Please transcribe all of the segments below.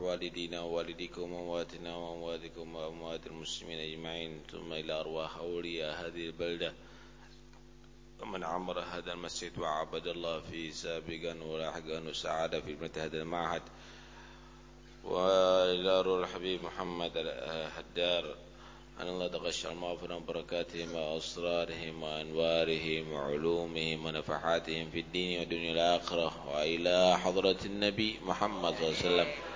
والدينا ووالديكم وأمواتنا وأمواتكم وأموات المسلمين أجمعين ثم إلى أرواح أولياء هذه البلدة. ومن عمر هذا المسجد وعبد الله فيه سابقا ولاحقا وسعادة في ابنة هذا المعهد. وإلى روح الحبيب محمد الدار أن الله تغشى المغفرة وبركاتهم وأسرارهم وأنوارهم وعلومهم ونفحاتهم في الدين والدنيا الآخرة وإلى حضرة النبي محمد صلى الله عليه وسلم.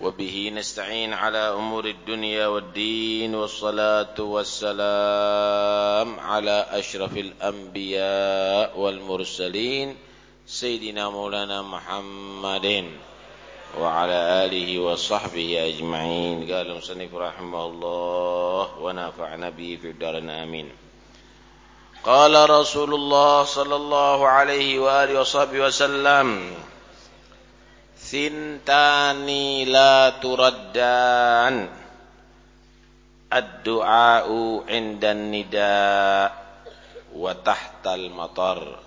وبه نستعين على أمور الدنيا والدين والصلاة والسلام على أشرف الأنبياء والمرسلين سيدنا مولانا محمد وعلى آله وصحبه أجمعين. قال المصنف رحمه الله ونافعنا به في الدار آمين. قال رسول الله صلى الله عليه وآله وصحبه وسلم Sintani la turaddan. Ad-du'a'u indan nida Wa tahtal matar.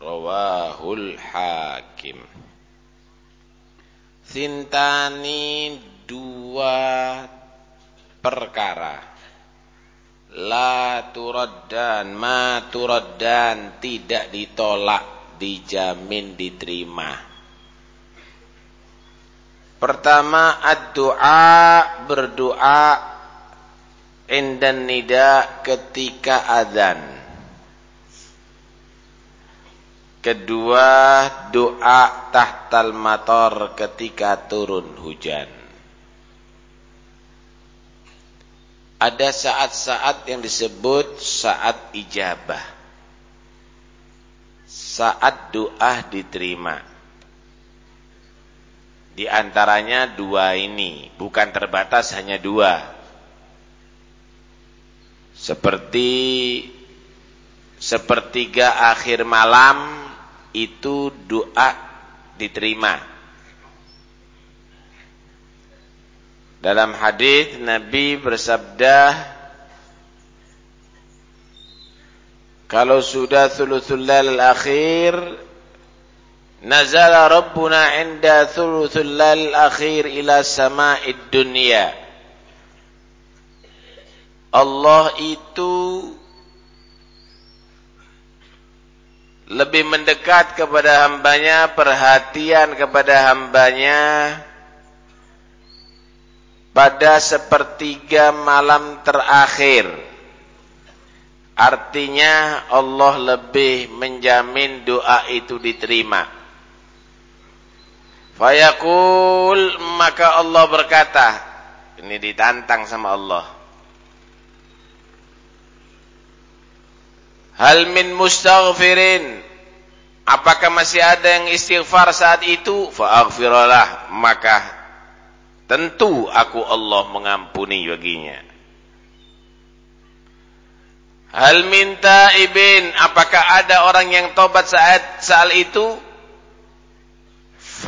Rawahul hakim. Sintani dua perkara. La turaddan Ma turaddan Tidak ditolak Dijamin diterima Pertama ad-du'a berdoa indan nida ketika azan. Kedua doa tahtal mator ketika turun hujan. Ada saat-saat yang disebut saat ijabah. Saat doa diterima. Di antaranya dua ini, bukan terbatas hanya dua. Seperti sepertiga akhir malam itu doa diterima. Dalam hadis Nabi bersabda kalau sudah thuluthul akhir Nazala Rabbuna inda thuluthul lal akhir ila sama'id dunya. Allah itu lebih mendekat kepada hambanya, perhatian kepada hambanya pada sepertiga malam terakhir. Artinya Allah lebih menjamin doa itu diterima. Fayaqul maka Allah berkata, ini ditantang sama Allah. Hal min mustaghfirin? Apakah masih ada yang istighfar saat itu? Fa'aghfiralah. Maka tentu aku Allah mengampuni baginya. Hal minta ibin? Apakah ada orang yang tobat saat saat itu?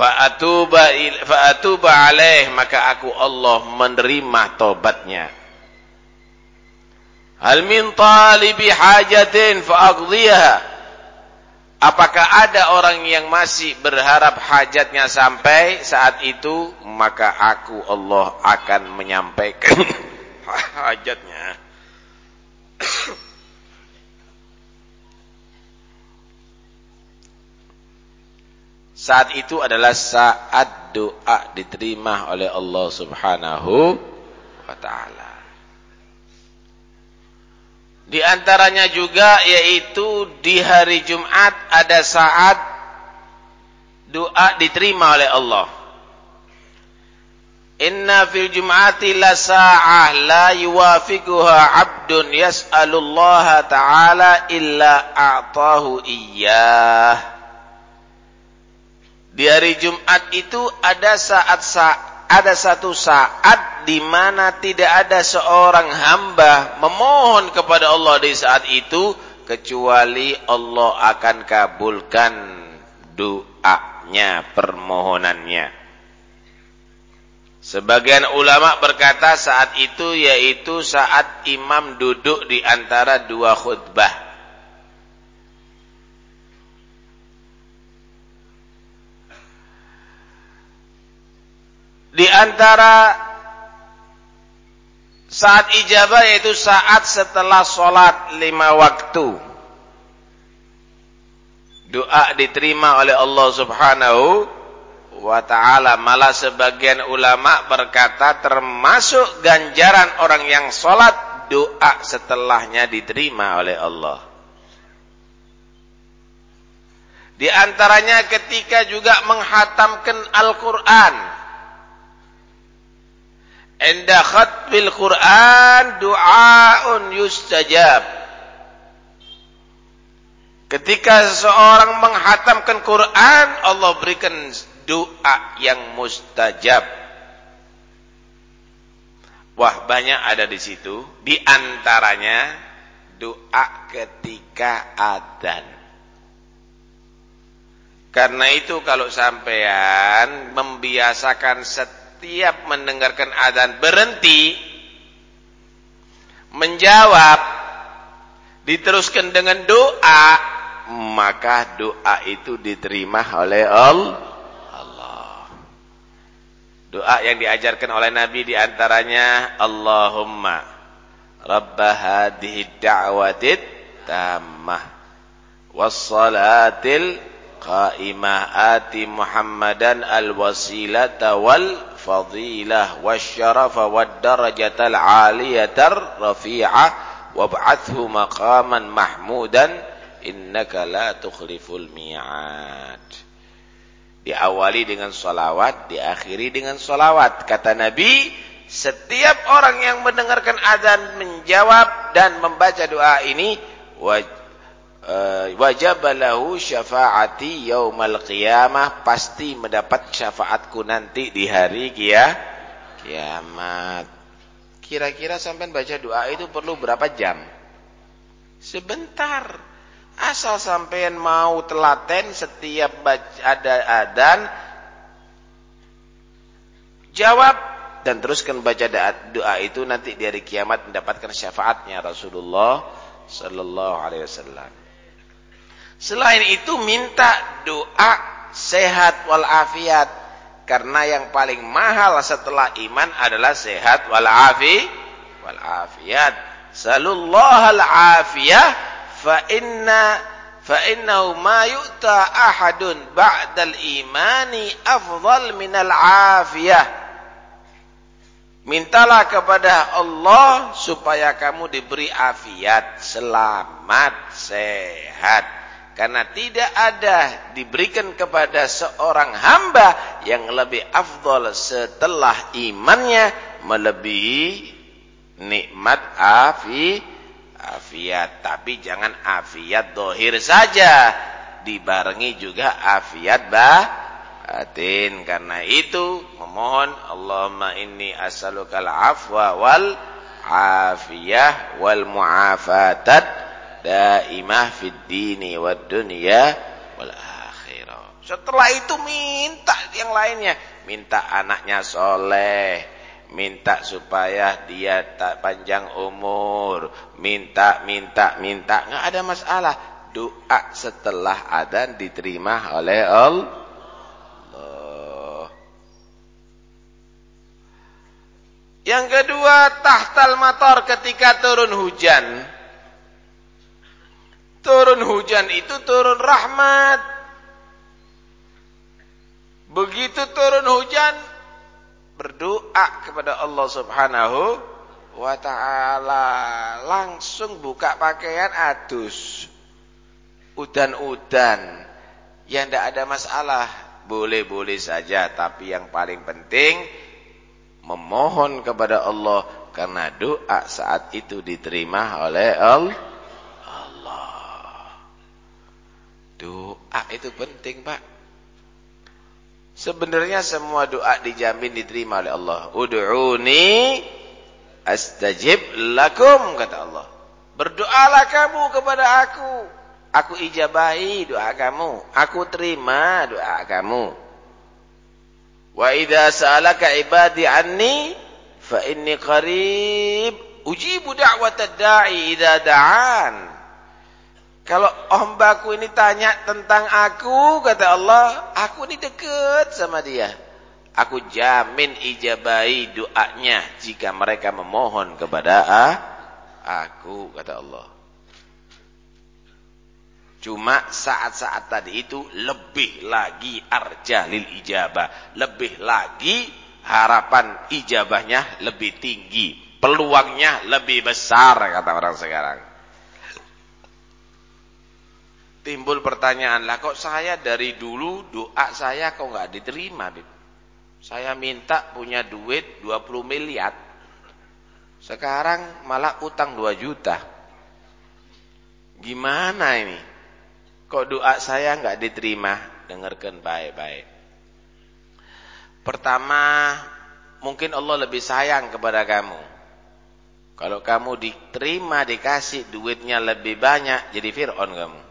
Fa'atuba fa'atuba alaih maka aku Allah menerima tobatnya. Hal min talibi hajatin fa'aqdhiha. Apakah ada orang yang masih berharap hajatnya sampai saat itu maka aku Allah akan menyampaikan hajatnya. Saat itu adalah saat doa diterima oleh Allah Subhanahu wa taala. Di antaranya juga yaitu di hari Jumat ada saat doa diterima oleh Allah. Inna fil Jum'ati la sa'ah la yuwafiquha 'abdun yas'alullaha ta'ala illa a'tahu iyyah. Di hari Jumat itu ada saat ada satu saat di mana tidak ada seorang hamba memohon kepada Allah di saat itu kecuali Allah akan kabulkan doanya, permohonannya. Sebagian ulama berkata saat itu yaitu saat imam duduk di antara dua khutbah. Di antara saat ijabah yaitu saat setelah sholat lima waktu. Doa diterima oleh Allah subhanahu wa ta'ala. Malah sebagian ulama berkata termasuk ganjaran orang yang sholat doa setelahnya diterima oleh Allah. Di antaranya ketika juga menghatamkan Al-Quran Inda khatbil Quran du'aun yustajab. Ketika seseorang menghatamkan Quran, Allah berikan doa yang mustajab. Wah, banyak ada di situ. Di antaranya doa ketika adzan. Karena itu kalau sampean membiasakan setiap mendengarkan adzan berhenti menjawab diteruskan dengan doa maka doa itu diterima oleh Allah. Doa yang diajarkan oleh Nabi di antaranya Allahumma Rabba hadhihi da'watit tammah wassalatil qa'imah ati Muhammadan al-wasilata wal wasyarafa wad darajatal aliyatar rafi'ah wab'athu maqaman mahmudan innaka la tukhliful mi'ad Diawali dengan solawat, diakhiri dengan solawat. Kata Nabi, setiap orang yang mendengarkan azan menjawab dan membaca doa ini, eh, wajib lahu syafaati yaumal qiyamah pasti mendapat syafaatku nanti di hari kia, kiamat. Kira-kira sampai baca doa itu perlu berapa jam? Sebentar. Asal sampean mau telaten setiap baca ada adan jawab dan teruskan baca doa itu nanti di hari kiamat mendapatkan syafaatnya Rasulullah sallallahu alaihi wasallam. Selain itu minta doa sehat wal afiat karena yang paling mahal setelah iman adalah sehat wal afi wal afiat. Sallallahu al afiyah fa inna fa innahu ma yu'ta ahadun ba'dal imani afdal minal afiyah Mintalah kepada Allah supaya kamu diberi afiat, selamat, sehat. Karena tidak ada diberikan kepada seorang hamba yang lebih afdol setelah imannya melebihi nikmat afiat afiat. Tapi jangan afiat dohir saja. Dibarengi juga afiat batin. Karena itu memohon Allahumma inni as'alukal afwa wal afiyah wal muafatat daimah fid dini wad dunya wal akhirah setelah itu minta yang lainnya minta anaknya soleh minta supaya dia tak panjang umur, minta, minta, minta, nggak ada masalah. Doa setelah adzan diterima oleh Allah. Yang kedua, tahtal mator ketika turun hujan. Turun hujan itu turun rahmat. Begitu turun hujan, berdoa kepada Allah Subhanahu wa taala. Langsung buka pakaian adus. Udan-udan. Yang tidak ada masalah boleh-boleh saja. Tapi yang paling penting memohon kepada Allah. Karena doa saat itu diterima oleh Allah doa itu penting Pak Sebenarnya semua doa dijamin diterima oleh Allah. Ud'uni astajib lakum kata Allah. Berdoalah kamu kepada aku. Aku ijabahi doa kamu. Aku terima doa kamu. Wa idza sa'alaka ibadi anni fa inni qarib ujibu da'watad da'i idza da'an. Kalau hambaku ini tanya tentang aku, kata Allah, aku ini dekat sama dia. Aku jamin ijabai doanya jika mereka memohon kepada aku, kata Allah. Cuma saat-saat tadi itu lebih lagi arjalil ijabah. Lebih lagi harapan ijabahnya lebih tinggi. Peluangnya lebih besar, kata orang sekarang. Timbul pertanyaan lah kok saya dari dulu doa saya kok nggak diterima Bib? saya minta punya duit 20 miliar. Sekarang malah utang 2 juta. Gimana ini? Kok doa saya nggak diterima? Dengarkan baik-baik. Pertama mungkin Allah lebih sayang kepada kamu. Kalau kamu diterima dikasih duitnya lebih banyak jadi Fir'aun kamu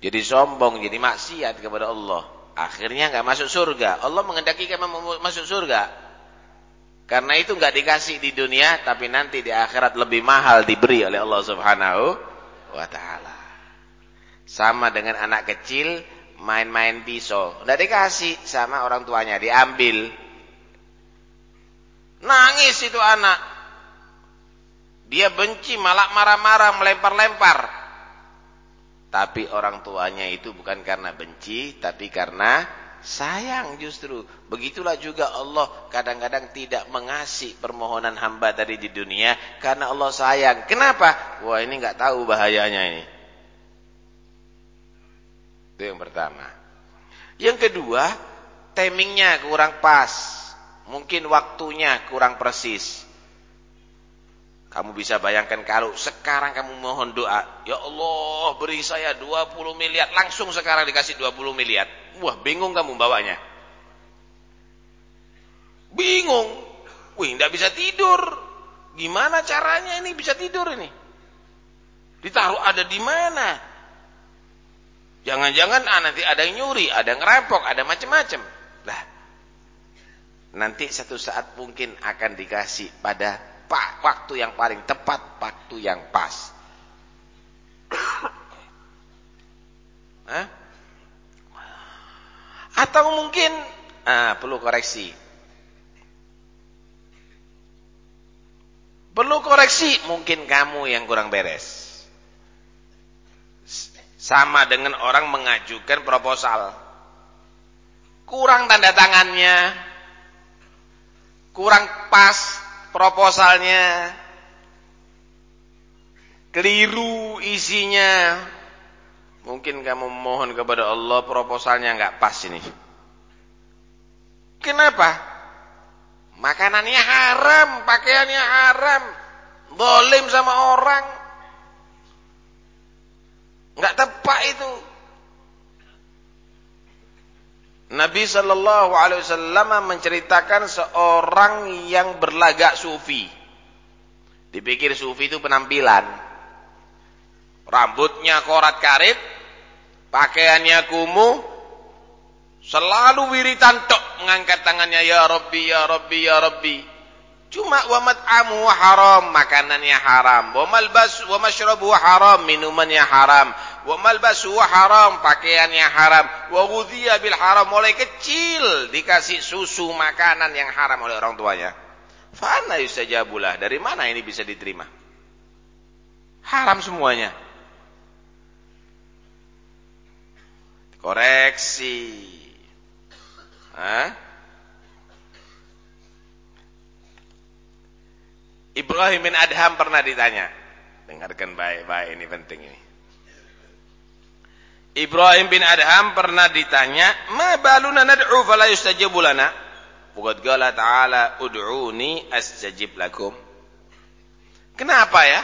jadi sombong, jadi maksiat kepada Allah. Akhirnya nggak masuk surga. Allah mengendaki kamu masuk surga. Karena itu nggak dikasih di dunia, tapi nanti di akhirat lebih mahal diberi oleh Allah Subhanahu wa taala. Sama dengan anak kecil main-main pisau, nggak dikasih sama orang tuanya, diambil. Nangis itu anak. Dia benci malah marah-marah melempar-lempar. Tapi orang tuanya itu bukan karena benci, tapi karena sayang justru. Begitulah juga Allah kadang-kadang tidak mengasih permohonan hamba tadi di dunia karena Allah sayang. Kenapa? Wah ini nggak tahu bahayanya ini. Itu yang pertama. Yang kedua, timingnya kurang pas. Mungkin waktunya kurang persis. Kamu bisa bayangkan kalau sekarang kamu mohon doa, ya Allah beri saya 20 miliar, langsung sekarang dikasih 20 miliar. Wah, bingung kamu bawanya. Bingung. Wih, tidak bisa tidur. Gimana caranya ini bisa tidur ini? Ditaruh ada di mana? Jangan-jangan ah, nanti ada yang nyuri, ada yang ngerampok, ada macam-macam. Lah, nanti satu saat mungkin akan dikasih pada pak waktu yang paling tepat, waktu yang pas. Hah? Atau mungkin ah, perlu koreksi. Perlu koreksi, mungkin kamu yang kurang beres. Sama dengan orang mengajukan proposal. Kurang tanda tangannya. Kurang pas proposalnya. Keliru isinya. Mungkin kamu mohon kepada Allah proposalnya nggak pas ini. Kenapa? Makanannya haram pakaiannya haram dolim sama orang. Nggak tepat itu Nabi sallallahu alaihi wasallam menceritakan seorang yang berlagak sufi. Dipikir sufi itu penampilan. Rambutnya korat-karit, pakaiannya kumuh, selalu wiritan tok mengangkat tangannya ya Rabbi ya Rabbi ya Rabbi. Cuma wa mat'amu haram, makanannya haram. Wa malbas wa mashrabu haram, minumannya haram wa malbasu haram, pakaiannya haram, wa ghudhiya bil haram, mulai kecil dikasih susu makanan yang haram oleh orang tuanya. Fa anna yustajabulah? Dari mana ini bisa diterima? Haram semuanya. Koreksi. Hah? Ibrahim bin Adham pernah ditanya. Dengarkan baik-baik ini penting ini. Ibrahim bin Adham pernah ditanya, "Ma baluna nad'u fala yustajabu lana?" Bukat qala ta'ala, "Ud'uni astajib lakum." Kenapa ya?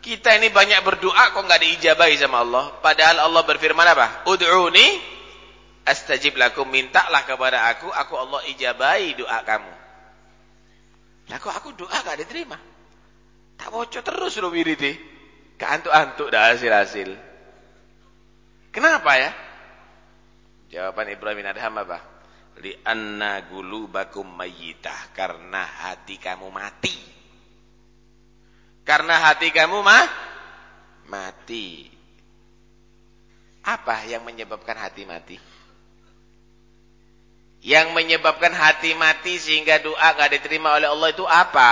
Kita ini banyak berdoa kok enggak diijabahi sama Allah, padahal Allah berfirman apa? "Ud'uni astajib lakum mintalah kepada aku aku Allah ijabai doa kamu lah kok aku doa gak diterima tak bocor terus lo wiridi keantuk-antuk dah hasil-hasil kenapa ya jawaban Ibrahim bin Adham apa li anna gulubakum mayyitah karena hati kamu mati karena hati kamu mah mati apa yang menyebabkan hati mati yang menyebabkan hati mati sehingga doa gak diterima oleh Allah itu apa?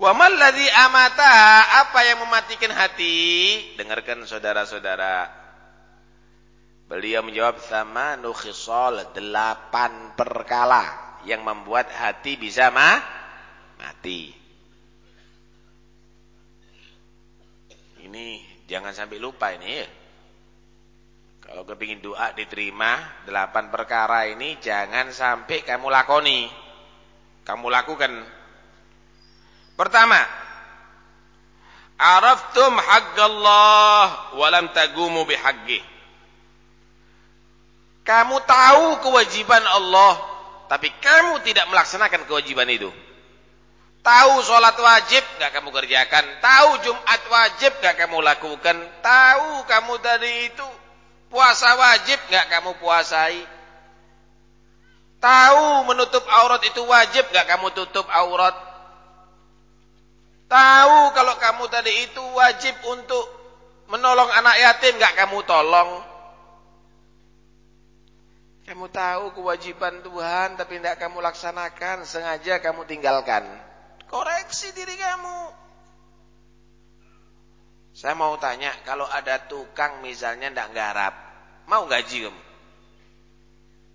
Wa malladzi amata apa yang mematikan hati? Dengarkan saudara-saudara. Beliau menjawab sama nukhisal delapan perkala yang membuat hati bisa ma mati. Ini jangan sampai lupa ini ya. Kalau kepingin doa diterima, delapan perkara ini jangan sampai kamu lakoni. Kamu lakukan. Pertama, araftum haqqallah walam tagumu bihaqqih. Kamu tahu kewajiban Allah, tapi kamu tidak melaksanakan kewajiban itu. Tahu sholat wajib gak kamu kerjakan, tahu Jumat wajib gak kamu lakukan, tahu kamu tadi itu Puasa wajib nggak kamu puasai? Tahu menutup aurat itu wajib nggak kamu tutup aurat? Tahu kalau kamu tadi itu wajib untuk menolong anak yatim nggak kamu tolong? Kamu tahu kewajiban Tuhan tapi tidak kamu laksanakan, sengaja kamu tinggalkan. Koreksi diri kamu. Saya mau tanya, kalau ada tukang misalnya tidak garap, mau gaji kamu?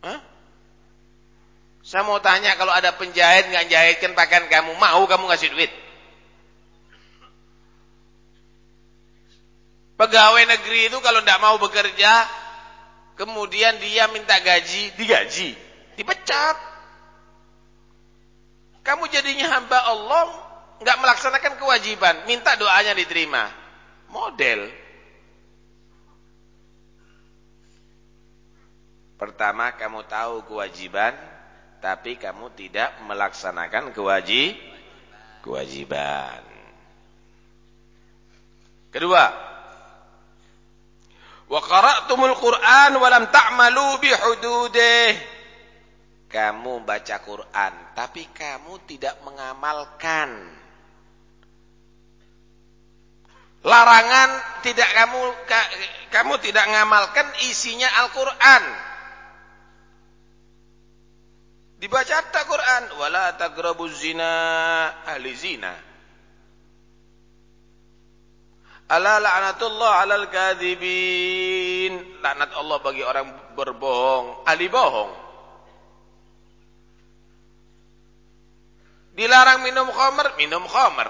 Hah? Saya mau tanya, kalau ada penjahit nggak jahitkan pakaian kamu, mau kamu ngasih duit? Pegawai negeri itu kalau tidak mau bekerja, kemudian dia minta gaji, digaji, dipecat. Kamu jadinya hamba Allah, nggak melaksanakan kewajiban, minta doanya diterima model. Pertama kamu tahu kewajiban tapi kamu tidak melaksanakan kewajib kewajiban. Kedua, wa qara'tumul Qur'an wa lam ta'malu bi Kamu baca Quran tapi kamu tidak mengamalkan larangan tidak kamu kamu tidak ngamalkan isinya Al-Qur'an. Dibaca tak Quran, wala taqrabuz ahli zina. Ala la'natullah 'alal kadzibin. Laknat Allah bagi orang berbohong, ahli bohong. Dilarang minum khamr, minum khamr.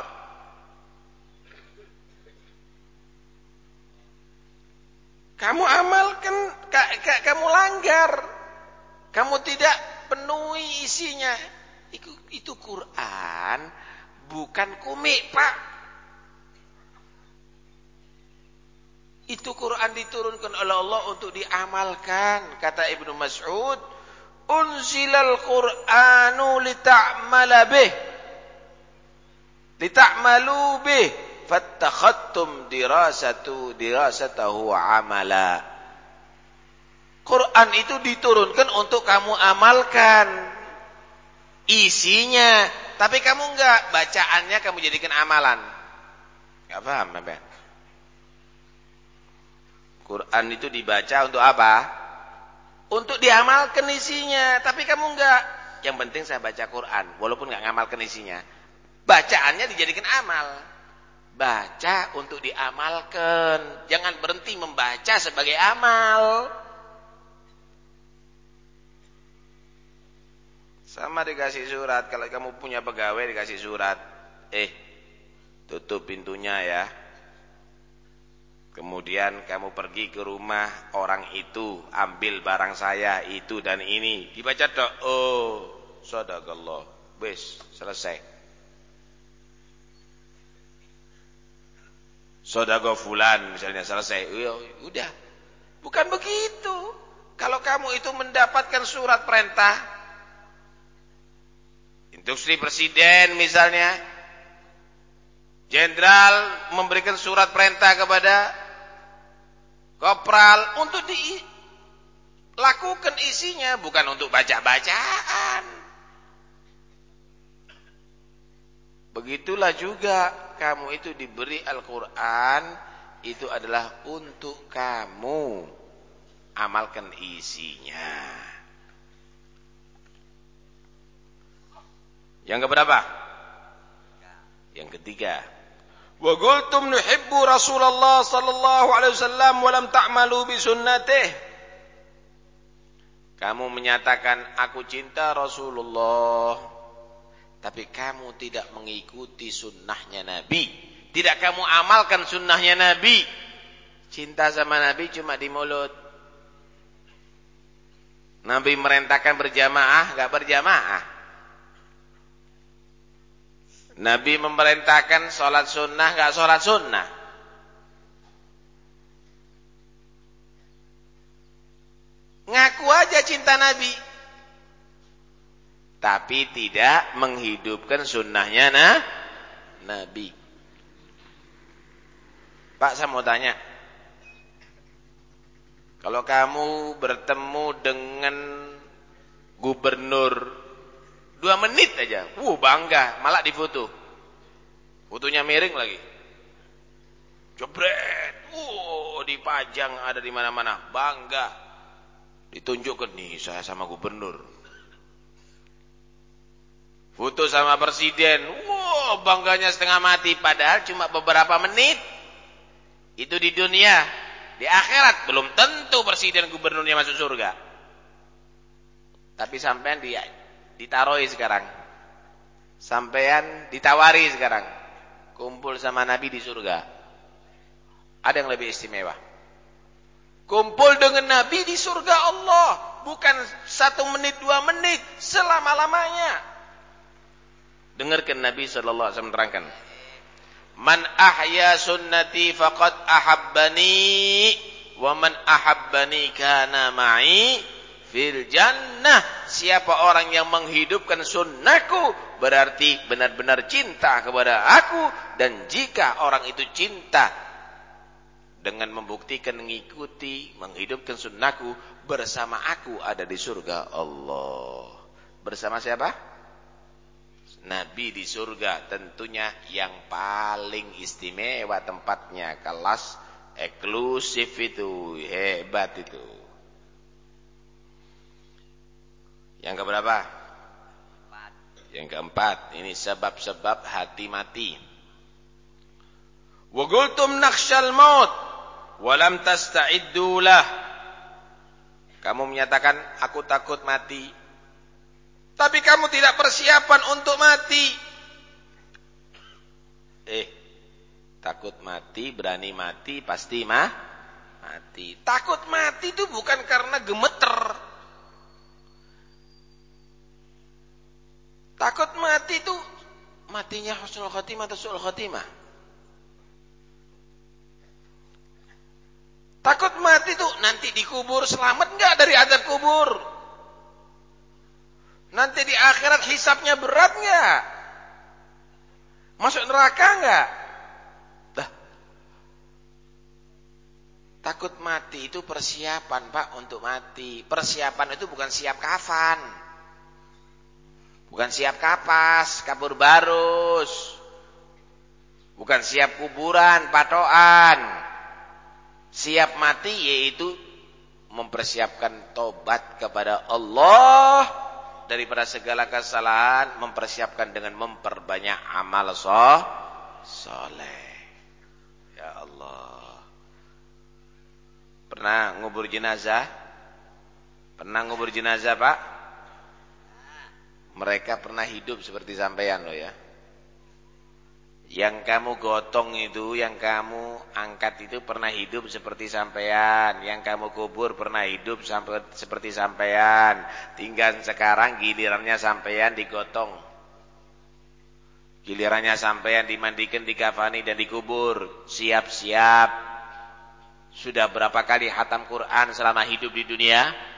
Kamu amalkan, kamu langgar. Kamu tidak penuhi isinya. Itu, itu Quran, bukan komik, Pak. Itu Quran diturunkan oleh Allah untuk diamalkan. Kata Ibnu Mas'ud, Unzilal Qur'anu lita'mala bih. Lita'malu bih fattakhattum dirasatu dirasatahu amala. Quran itu diturunkan untuk kamu amalkan isinya, tapi kamu enggak bacaannya kamu jadikan amalan. Enggak paham, Bapak? Quran itu dibaca untuk apa? Untuk diamalkan isinya, tapi kamu enggak. Yang penting saya baca Quran, walaupun enggak ngamalkan isinya. Bacaannya dijadikan amal. Baca untuk diamalkan. Jangan berhenti membaca sebagai amal. Sama dikasih surat. Kalau kamu punya pegawai dikasih surat. Eh, tutup pintunya ya. Kemudian kamu pergi ke rumah orang itu, ambil barang saya itu dan ini. Dibaca dok. Oh, sadaqallah. Wis, selesai. Sodago fulan misalnya selesai. Udah. Bukan begitu. Kalau kamu itu mendapatkan surat perintah, instruksi presiden misalnya, jenderal memberikan surat perintah kepada kopral untuk dilakukan isinya, bukan untuk baca-bacaan. Begitulah juga kamu itu diberi Al-Quran, itu adalah untuk kamu amalkan isinya. Yang keberapa? Yang ketiga. Qultum nuhibbu Rasulullah sallallahu alaihi wasallam wa lam ta'malu bi sunnatih. Kamu menyatakan aku cinta Rasulullah tapi kamu tidak mengikuti sunnahnya Nabi. Tidak kamu amalkan sunnahnya Nabi. Cinta sama Nabi cuma di mulut. Nabi merintahkan berjamaah, enggak berjamaah. Nabi memerintahkan sholat sunnah, enggak sholat sunnah. Ngaku aja cinta Nabi. Tapi tidak menghidupkan sunnahnya nah, Nabi. Pak saya mau tanya. Kalau kamu bertemu dengan gubernur Dua menit aja. Wuh bangga. Malah difoto. Fotonya miring lagi. Jebret. Wuh dipajang ada di mana-mana. Bangga. Ditunjukkan nih saya sama gubernur. Foto sama presiden. Wow, bangganya setengah mati. Padahal cuma beberapa menit. Itu di dunia. Di akhirat belum tentu presiden gubernurnya masuk surga. Tapi sampai dia ditaroi sekarang. Sampean ditawari sekarang. Kumpul sama Nabi di surga. Ada yang lebih istimewa. Kumpul dengan Nabi di surga Allah. Bukan satu menit, dua menit. Selama-lamanya. Dengarkan Nabi SAW menerangkan. Man ahya sunnati faqad ahabbani. Wa man ahabbani kana ma'i fil jannah. Siapa orang yang menghidupkan sunnahku berarti benar-benar cinta kepada aku. Dan jika orang itu cinta dengan membuktikan mengikuti menghidupkan sunnahku bersama aku ada di surga Allah. Bersama siapa? Nabi di surga tentunya yang paling istimewa tempatnya kelas eksklusif itu hebat itu Yang keberapa? Yang keempat, ini sebab-sebab hati mati. Wa qultum nakhshal maut wa lam tasta'iddu lah. Kamu menyatakan aku takut mati. Tapi kamu tidak persiapan untuk mati. Eh, takut mati, berani mati, pasti mah mati. Takut mati itu bukan karena gemeter. Takut mati itu matinya husnul khotimah atau su'ul khotimah. Takut mati itu nanti dikubur selamat enggak dari azab kubur? Nanti di akhirat hisapnya berat enggak? Masuk neraka enggak? Dah. Takut mati itu persiapan, Pak, untuk mati. Persiapan itu bukan siap kafan. Bukan siap kapas, kabur barus. Bukan siap kuburan, patoan. Siap mati yaitu mempersiapkan tobat kepada Allah daripada segala kesalahan, mempersiapkan dengan memperbanyak amal soh, soleh. Ya Allah. Pernah ngubur jenazah? Pernah ngubur jenazah, Pak? Mereka pernah hidup seperti sampean loh ya. Yang kamu gotong itu, yang kamu angkat itu pernah hidup seperti sampean. Yang kamu kubur pernah hidup seperti sampean. Tinggal sekarang gilirannya sampean digotong. Gilirannya sampean dimandikan, dikafani dan dikubur. Siap-siap. Sudah berapa kali hatam Quran selama hidup di dunia?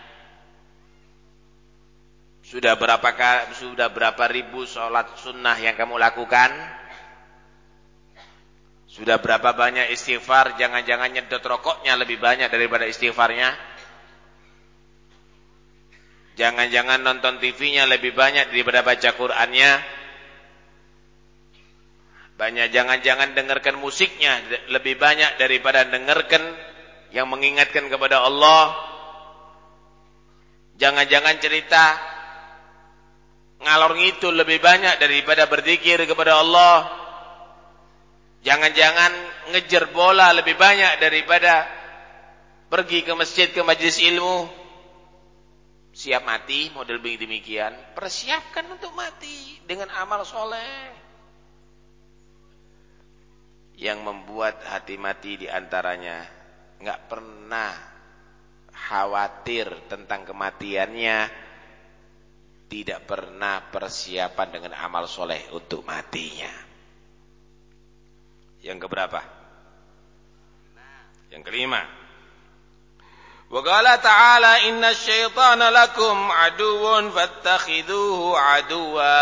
Sudah berapa sudah berapa ribu sholat sunnah yang kamu lakukan? Sudah berapa banyak istighfar? Jangan-jangan nyedot rokoknya lebih banyak daripada istighfarnya. Jangan-jangan nonton TV-nya lebih banyak daripada baca Qur'annya. Banyak jangan-jangan dengarkan musiknya lebih banyak daripada dengarkan yang mengingatkan kepada Allah. Jangan-jangan cerita ngalor itu lebih banyak daripada berzikir kepada Allah. Jangan-jangan ngejar bola lebih banyak daripada pergi ke masjid ke majlis ilmu. Siap mati model demikian, persiapkan untuk mati dengan amal soleh. Yang membuat hati mati di antaranya nggak pernah khawatir tentang kematiannya tidak pernah persiapan dengan amal soleh untuk matinya. Yang keberapa? Yang kelima. Wa ta'ala inna syaitana lakum aduun fattakhiduhu aduwa.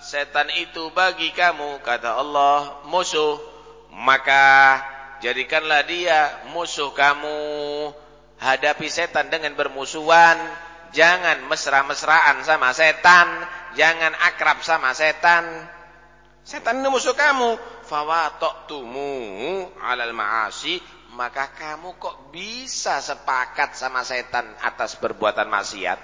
Setan itu bagi kamu kata Allah musuh maka jadikanlah dia musuh kamu. Hadapi setan dengan bermusuhan Jangan mesra-mesraan sama setan, jangan akrab sama setan. Setan ini musuh kamu. tumu alal ma'asi, maka kamu kok bisa sepakat sama setan atas perbuatan maksiat?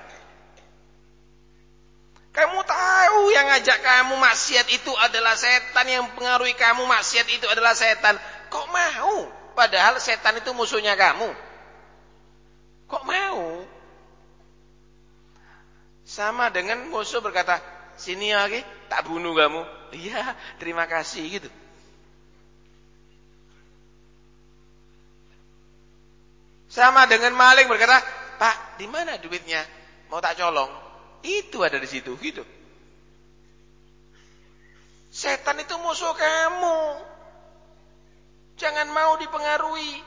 Kamu tahu yang ngajak kamu maksiat itu adalah setan, yang pengaruhi kamu maksiat itu adalah setan. Kok mau? Padahal setan itu musuhnya kamu. Kok mau? Sama dengan musuh berkata, sini lagi, tak bunuh kamu. Iya, terima kasih gitu. Sama dengan maling berkata, Pak, di mana duitnya? Mau tak colong? Itu ada di situ, gitu. Setan itu musuh kamu. Jangan mau dipengaruhi.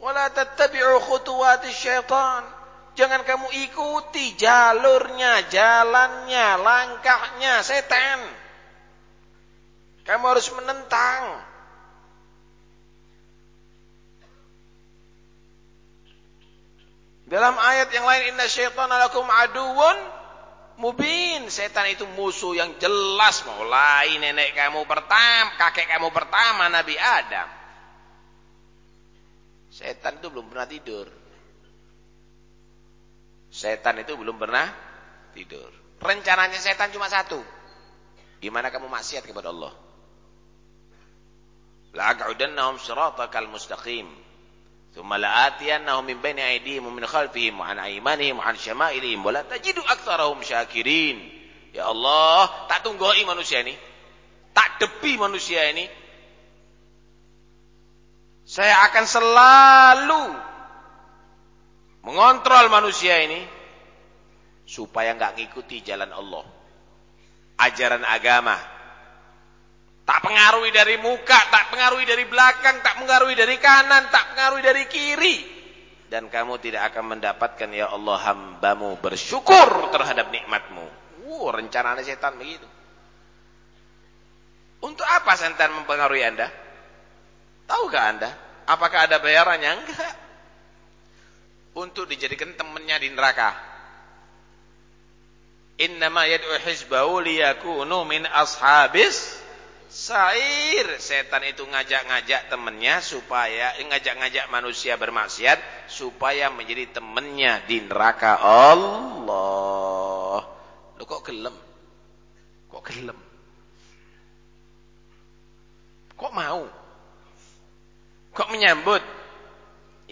Wala tattabi'u khutuwati syaitan. Jangan kamu ikuti jalurnya, jalannya, langkahnya setan. Kamu harus menentang. Dalam ayat yang lain inna syaitana lakum aduun mubin. Setan itu musuh yang jelas mulai nenek kamu pertama, kakek kamu pertama Nabi Adam. Setan itu belum pernah tidur. Setan itu belum pernah tidur. Rencananya setan cuma satu. Gimana kamu maksiat kepada Allah? La'aq'udannahum siratakal mustaqim. Thumma la'atiyannahum min baini aydihim wa min khalfihim wa an aymanihim wa an syama'ilihim wa la tajidu aktsarahum syakirin. Ya Allah, tak tunggoi manusia ini. Tak depi manusia ini. Saya akan selalu mengontrol manusia ini supaya nggak ngikuti jalan Allah. Ajaran agama tak pengaruhi dari muka, tak pengaruhi dari belakang, tak pengaruhi dari kanan, tak pengaruhi dari kiri. Dan kamu tidak akan mendapatkan ya Allah hambamu bersyukur terhadap nikmatmu. Wow, rencana setan begitu. Untuk apa setan mempengaruhi anda? Tahukah anda? Apakah ada bayarannya? Enggak untuk dijadikan temannya di neraka. Innama yad'u hizbahu liyakunu min ashabis sair. Setan itu ngajak-ngajak temannya supaya ngajak-ngajak manusia bermaksiat supaya menjadi temannya di neraka Allah. Lu kok gelem? Kok gelem? Kok mau? Kok menyambut?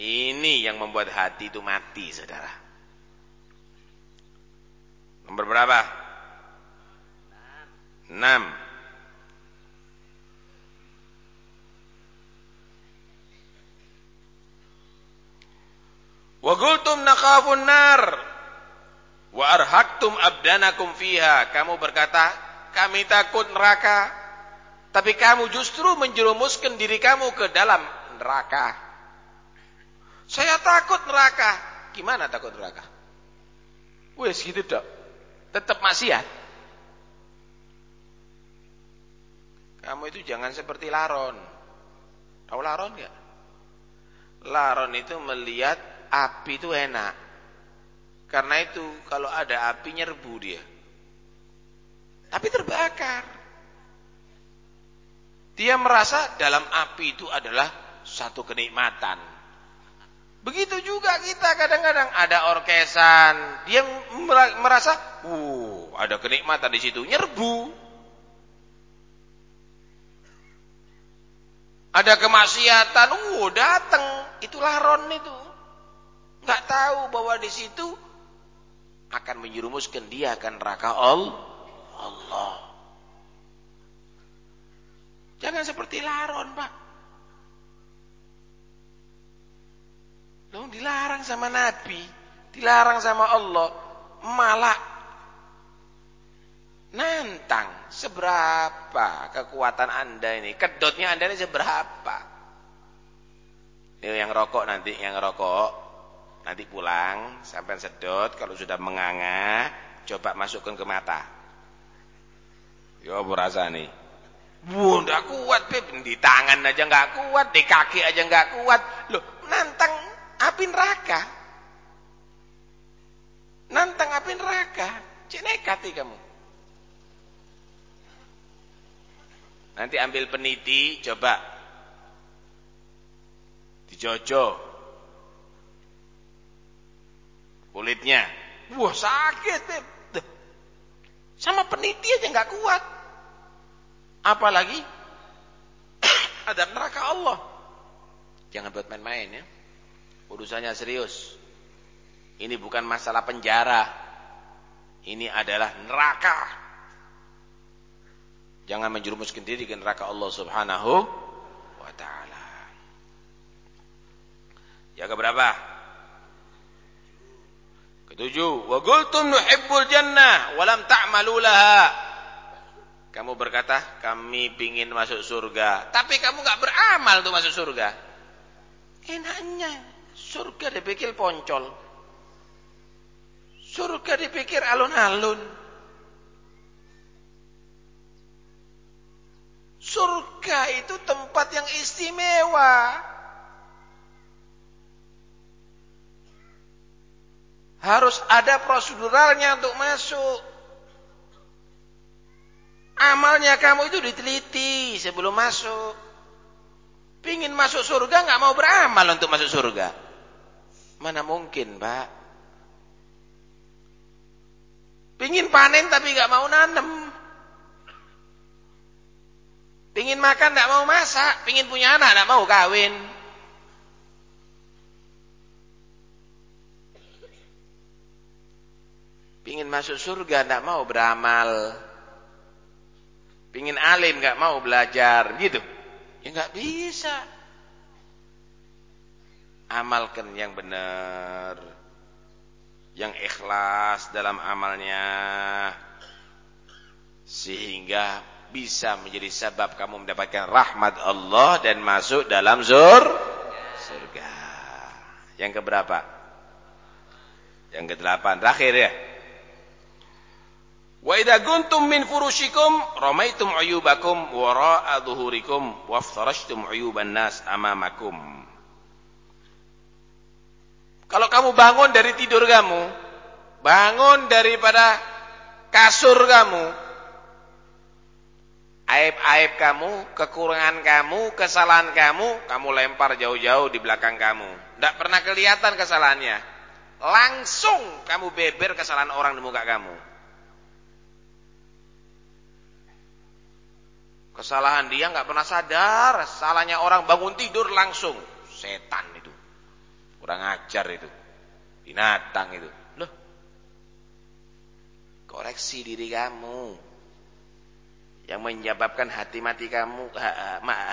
Ini yang membuat hati itu mati, saudara. Nomor berapa? Enam. Wa qultum nakhafun nar wa arhaqtum abdanakum fiha. Kamu berkata, kami takut neraka. Tapi kamu justru menjerumuskan diri kamu ke dalam neraka. Saya takut neraka. Gimana takut neraka? Wes gitu dok. Tetap maksiat. Kamu itu jangan seperti laron. Tahu laron enggak? Laron itu melihat api itu enak. Karena itu kalau ada api nyerbu dia. Tapi terbakar. Dia merasa dalam api itu adalah satu kenikmatan. Begitu juga kita kadang-kadang ada orkesan, dia merasa, uh, ada kenikmatan di situ, nyerbu. Ada kemaksiatan, uh, datang, itu laron itu. Enggak tahu bahwa di situ akan menjerumuskan dia akan neraka Allah. Jangan seperti laron, Pak. Loh, dilarang sama Nabi, dilarang sama Allah, malah nantang seberapa kekuatan Anda ini, kedotnya Anda ini seberapa. Ini yang rokok nanti, yang rokok nanti pulang sampai sedot kalau sudah menganga, coba masukkan ke mata. Yo berasa nih. Bu, kuat, Beb. Di tangan aja enggak kuat, di kaki aja enggak kuat. Loh, nantang api neraka. Nantang api neraka. Cek nekati kamu. Nanti ambil peniti, coba. Dijojo. Kulitnya. Wah sakit. Sama peniti aja nggak kuat. Apalagi ada neraka Allah. Jangan buat main-main ya. Urusannya serius. Ini bukan masalah penjara. Ini adalah neraka. Jangan menjerumuskan diri ke neraka Allah Subhanahu wa taala. Yang keberapa? Ketujuh, wa qultum nuhibbul jannah wa lam ta'malu laha. Kamu berkata, kami ingin masuk surga, tapi kamu enggak beramal untuk masuk surga. Enaknya Surga dipikir poncol. Surga dipikir alun-alun. Surga itu tempat yang istimewa. Harus ada proseduralnya untuk masuk. Amalnya kamu itu diteliti sebelum masuk. Pingin masuk surga nggak mau beramal untuk masuk surga. Mana mungkin, Pak? Pingin panen tapi gak mau nanem. Pingin makan gak mau masak. Pingin punya anak gak mau kawin. Pingin masuk surga gak mau beramal. Pingin alim gak mau belajar. Gitu. Ya gak bisa amalkan yang benar yang ikhlas dalam amalnya sehingga bisa menjadi sebab kamu mendapatkan rahmat Allah dan masuk dalam sur surga. Yang keberapa? Yang kedelapan terakhir ya. Wa idza kuntum min furushikum ramaitum uyubakum wara'a dhuhurikum waftarashtum uyuban nas amamakum. Kalau kamu bangun dari tidur kamu, bangun daripada kasur kamu, aib-aib kamu, kekurangan kamu, kesalahan kamu, kamu lempar jauh-jauh di belakang kamu. Tidak pernah kelihatan kesalahannya. Langsung kamu beber kesalahan orang di muka kamu. Kesalahan dia nggak pernah sadar, salahnya orang bangun tidur langsung setan. Kurang ajar itu. Binatang itu. Loh. Koreksi diri kamu. Yang menyebabkan hati mati kamu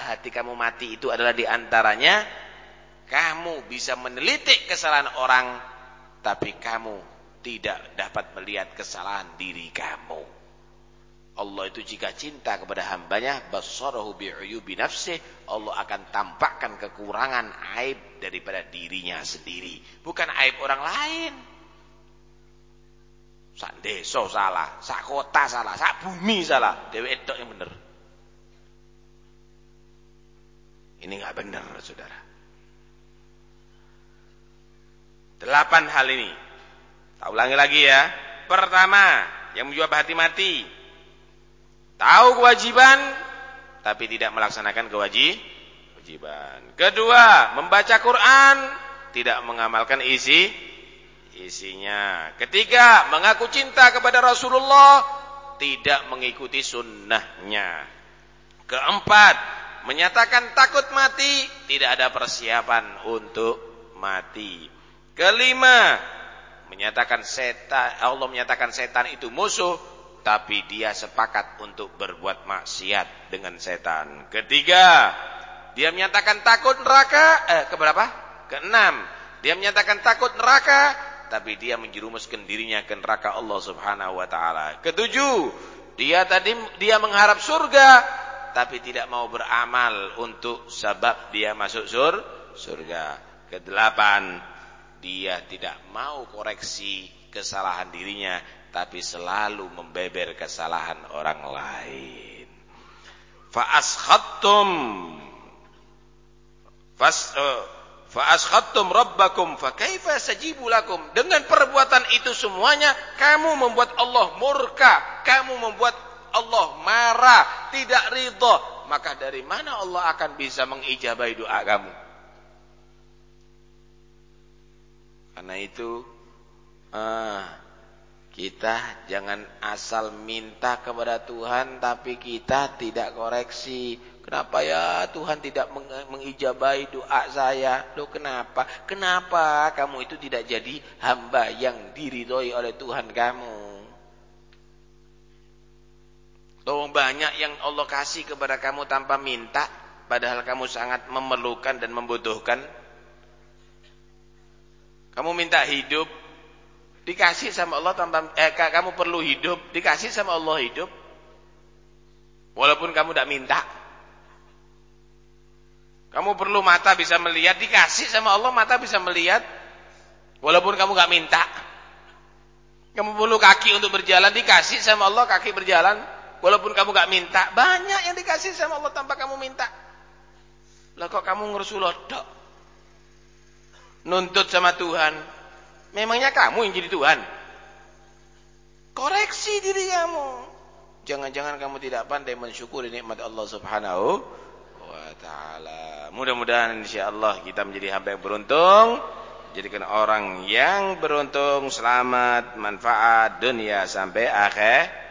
hati kamu mati itu adalah di antaranya kamu bisa menelitik kesalahan orang tapi kamu tidak dapat melihat kesalahan diri kamu. Allah itu jika cinta kepada hambanya basarahu bi'uyubi nafsih Allah akan tampakkan kekurangan aib daripada dirinya sendiri bukan aib orang lain Sak desa salah, sak kota salah, sak bumi salah, dheweke tok yang bener. Ini enggak benar, Saudara. Delapan hal ini. Tak ulangi lagi ya. Pertama, yang menjawab hati mati. Tahu kewajiban tapi tidak melaksanakan kewajiban. Kedua, membaca Quran tidak mengamalkan isi isinya. Ketiga, mengaku cinta kepada Rasulullah, tidak mengikuti sunnahnya. Keempat, menyatakan takut mati, tidak ada persiapan untuk mati. Kelima, menyatakan setan, Allah menyatakan setan itu musuh, tapi dia sepakat untuk berbuat maksiat dengan setan. Ketiga, dia menyatakan takut neraka, eh keberapa? Keenam, dia menyatakan takut neraka, tapi dia menjerumuskan dirinya ke neraka Allah Subhanahu wa taala. Ketujuh, dia tadi dia mengharap surga tapi tidak mau beramal untuk sebab dia masuk sur surga. Kedelapan, dia tidak mau koreksi kesalahan dirinya tapi selalu membeber kesalahan orang lain. Fa askhattum fas uh, fa askhattum rabbakum fa kaifa sajibu lakum. Dengan perbuatan itu semuanya kamu membuat Allah murka kamu membuat Allah marah tidak ridha. Maka dari mana Allah akan bisa mengijabahi doa kamu? Karena itu ah, kita jangan asal minta kepada Tuhan tapi kita tidak koreksi Kenapa ya Tuhan tidak mengijabai doa saya? Loh kenapa? Kenapa kamu itu tidak jadi hamba yang diridhoi oleh Tuhan kamu? Loh banyak yang Allah kasih kepada kamu tanpa minta. Padahal kamu sangat memerlukan dan membutuhkan. Kamu minta hidup. Dikasih sama Allah tanpa eh, kamu perlu hidup, dikasih sama Allah hidup. Walaupun kamu tidak minta. Kamu perlu mata bisa melihat, dikasih sama Allah mata bisa melihat. Walaupun kamu gak minta. Kamu perlu kaki untuk berjalan, dikasih sama Allah kaki berjalan. Walaupun kamu gak minta. Banyak yang dikasih sama Allah tanpa kamu minta. Lah kok kamu ngerusulodok? Nuntut sama Tuhan. Memangnya kamu yang jadi Tuhan? Koreksi diri kamu. Jangan-jangan kamu tidak pandai mensyukuri nikmat Allah subhanahu wa taala. Mudah-mudahan insyaallah kita menjadi hamba yang beruntung, jadikan orang yang beruntung, selamat, manfaat dunia sampai akhir